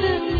to me.